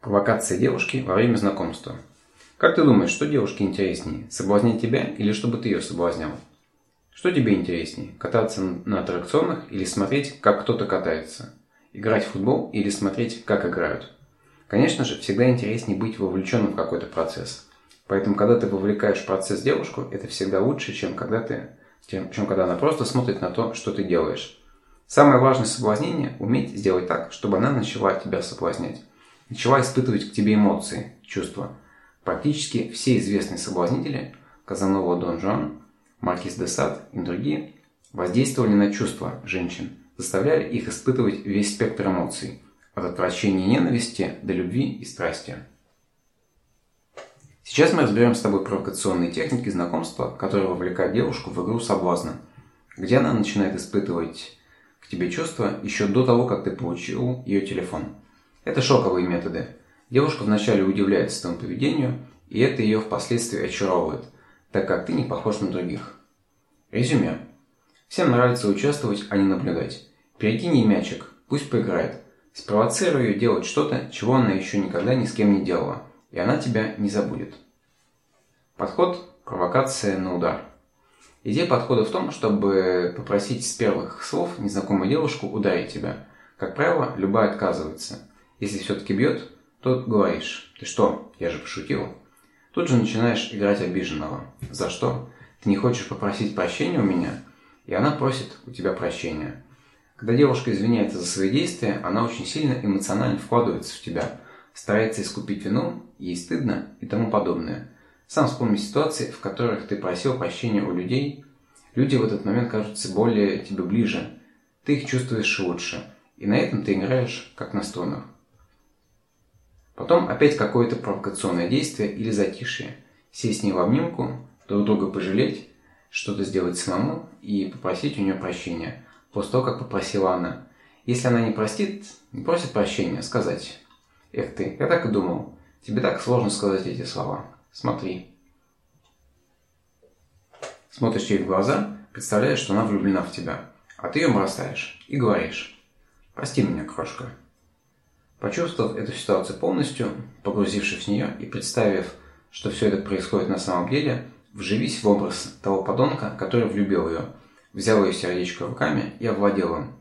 Провокация девушки во время знакомства. Как ты думаешь, что девушке интереснее, соблазнять тебя или чтобы ты ее соблазнял? Что тебе интереснее, кататься на аттракционах или смотреть, как кто-то катается? Играть в футбол или смотреть, как играют? Конечно же, всегда интереснее быть вовлеченным в какой-то процесс. Поэтому, когда ты вовлекаешь в процесс девушку, это всегда лучше, чем когда, ты, чем когда она просто смотрит на то, что ты делаешь. Самое важное соблазнение – уметь сделать так, чтобы она начала тебя соблазнять начала испытывать к тебе эмоции, чувства. Практически все известные соблазнители – Казанова Дон Жуан, Маркиз де Сад и другие – воздействовали на чувства женщин, заставляли их испытывать весь спектр эмоций – от отвращения и ненависти до любви и страсти. Сейчас мы разберем с тобой провокационные техники знакомства, которые вовлекают девушку в игру соблазна, где она начинает испытывать к тебе чувства еще до того, как ты получил ее телефон – это шоковые методы. Девушка вначале удивляется твоему поведению, и это ее впоследствии очаровывает, так как ты не похож на других. Резюме. Всем нравится участвовать, а не наблюдать. Перекинь ей мячик, пусть поиграет. Спровоцируй ее делать что-то, чего она еще никогда ни с кем не делала, и она тебя не забудет. Подход – провокация на удар. Идея подхода в том, чтобы попросить с первых слов незнакомую девушку ударить тебя. Как правило, любая отказывается – если все-таки бьет, то говоришь, ты что, я же пошутил. Тут же начинаешь играть обиженного. За что? Ты не хочешь попросить прощения у меня? И она просит у тебя прощения. Когда девушка извиняется за свои действия, она очень сильно эмоционально вкладывается в тебя, старается искупить вину, ей стыдно и тому подобное. Сам вспомни ситуации, в которых ты просил прощения у людей. Люди в этот момент кажутся более тебе ближе. Ты их чувствуешь лучше. И на этом ты играешь, как на струнах. Потом опять какое-то провокационное действие или затишье. Сесть с ней в обнимку, друг друга пожалеть, что-то сделать самому и попросить у нее прощения, после того, как попросила она. Если она не простит, не просит прощения, сказать «Эх ты, я так и думал, тебе так сложно сказать эти слова. Смотри». Смотришь ей в глаза, представляешь, что она влюблена в тебя, а ты ее бросаешь и говоришь «Прости меня, крошка». Почувствовав эту ситуацию полностью, погрузившись в нее и представив, что все это происходит на самом деле, вживись в образ того подонка, который влюбил ее, взял ее сердечко руками и овладел им.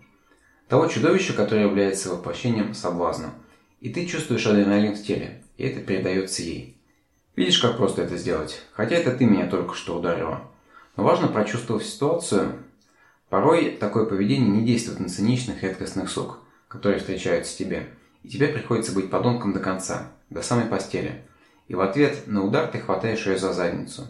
Того чудовища, которое является воплощением соблазна. И ты чувствуешь адреналин в теле, и это передается ей. Видишь, как просто это сделать? Хотя это ты меня только что ударила. Но важно прочувствовать ситуацию. Порой такое поведение не действует на циничных редкостных сук, которые встречаются тебе – и тебе приходится быть подонком до конца, до самой постели. И в ответ на удар ты хватаешь ее за задницу.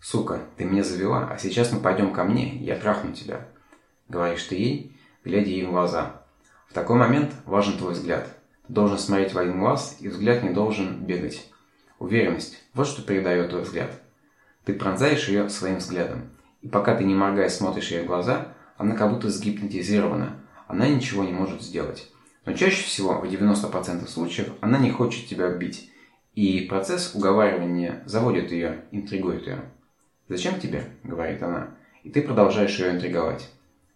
«Сука, ты меня завела, а сейчас мы пойдем ко мне, я трахну тебя», — говоришь ты ей, глядя ей в глаза. В такой момент важен твой взгляд. Ты должен смотреть в один глаз, и взгляд не должен бегать. Уверенность – вот что передает твой взгляд. Ты пронзаешь ее своим взглядом. И пока ты не моргая смотришь ей в глаза, она как будто сгипнотизирована. Она ничего не может сделать. Но чаще всего, в 90% случаев, она не хочет тебя убить, и процесс уговаривания заводит ее, интригует ее. «Зачем тебе?» – говорит она. И ты продолжаешь ее интриговать.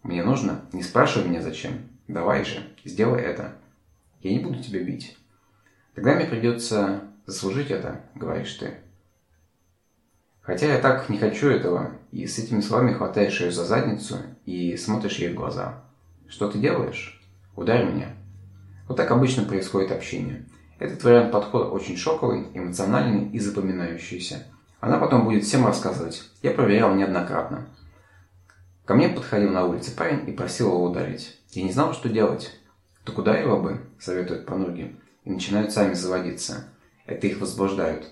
«Мне нужно? Не спрашивай меня зачем. Давай же, сделай это. Я не буду тебя бить». «Тогда мне придется заслужить это», – говоришь ты. Хотя я так не хочу этого, и с этими словами хватаешь ее за задницу и смотришь ей в глаза. «Что ты делаешь? Ударь меня». Вот так обычно происходит общение. Этот вариант подхода очень шоковый, эмоциональный и запоминающийся. Она потом будет всем рассказывать. Я проверял неоднократно. Ко мне подходил на улице парень и просил его ударить. Я не знал, что делать. Так ударь его бы, советуют подруги. И начинают сами заводиться. Это их возбуждают.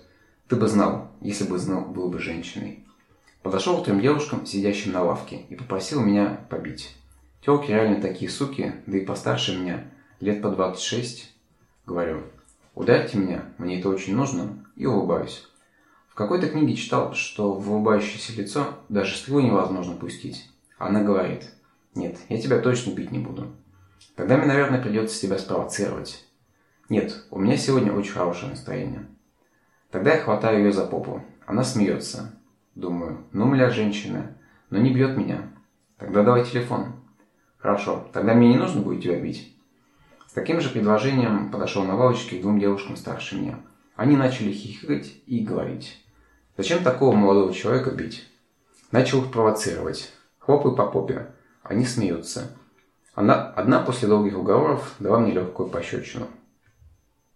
Ты бы знал, если бы знал, был бы женщиной. Подошел к трем девушкам, сидящим на лавке, и попросил меня побить. Телки реально такие суки, да и постарше меня – лет по 26, говорю, ударьте меня, мне это очень нужно, и улыбаюсь. В какой-то книге читал, что в улыбающееся лицо даже слезу невозможно пустить. Она говорит, нет, я тебя точно бить не буду. Тогда мне, наверное, придется тебя спровоцировать. Нет, у меня сегодня очень хорошее настроение. Тогда я хватаю ее за попу. Она смеется. Думаю, ну, мля, женщина, но не бьет меня. Тогда давай телефон. Хорошо, тогда мне не нужно будет тебя бить. Таким же предложением подошел на лавочке к двум девушкам старше меня. Они начали хихикать и говорить. Зачем такого молодого человека бить? Начал их провоцировать. Хлопаю по попе. Они смеются. Она, одна после долгих уговоров дала мне легкую пощечину.